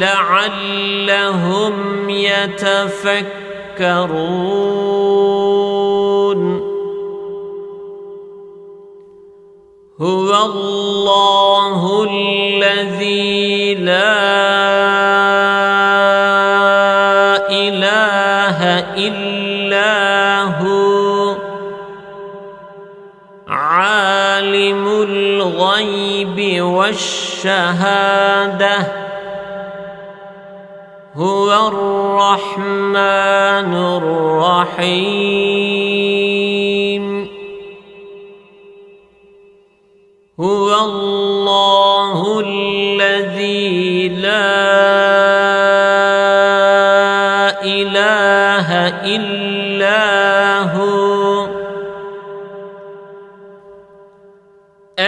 لعلهم يتفكرون. هو الله الذي لا إله إلا عالم الغيب والشهادة. هو الرحمن الرحيم. هو الله الذي لا إله إلا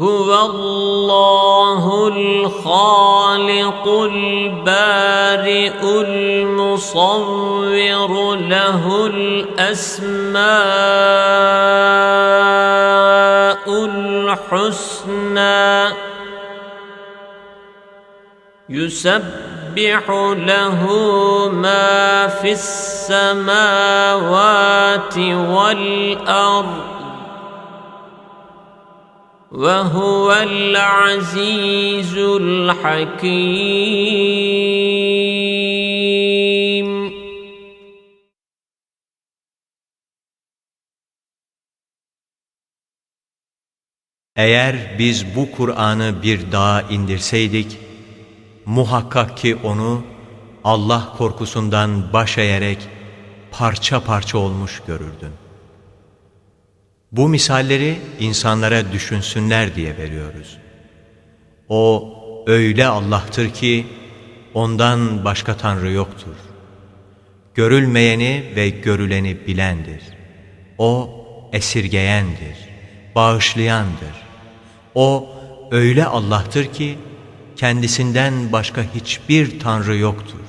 هو الله الخالق البارئ المصور له الأسماء الحسنى يسبح له ما في السماوات والأرض وهو العزيز الحكيم Eğer biz bu Kur'an'ı bir dağa indirseydik, muhakkak ki onu Allah korkusundan baş eğerek parça parça olmuş görürdün. Bu misalleri insanlara düşünsünler diye veriyoruz. O öyle Allah'tır ki ondan başka Tanrı yoktur. Görülmeyeni ve görüleni bilendir. O esirgeyendir, bağışlayandır. O öyle Allah'tır ki kendisinden başka hiçbir Tanrı yoktur.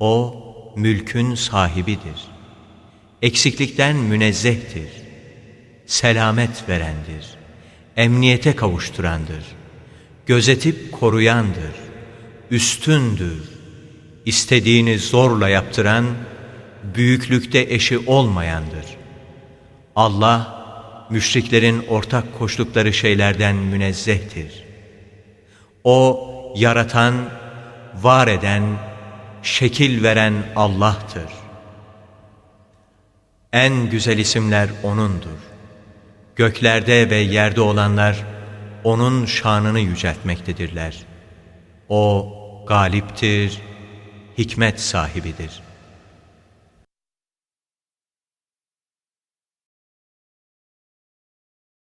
O mülkün sahibidir. Eksiklikten münezzehtir. Selamet verendir. Emniyete kavuşturandır. Gözetip koruyandır. Üstündür. İstediğini zorla yaptıran, büyüklükte eşi olmayandır. Allah, müşriklerin ortak koştukları şeylerden münezzehtir. O, yaratan, var eden, şekil veren Allah'tır. En güzel isimler O'nundur. Göklerde ve yerde olanlar O'nun şanını yüceltmektedirler. O galiptir, hikmet sahibidir.''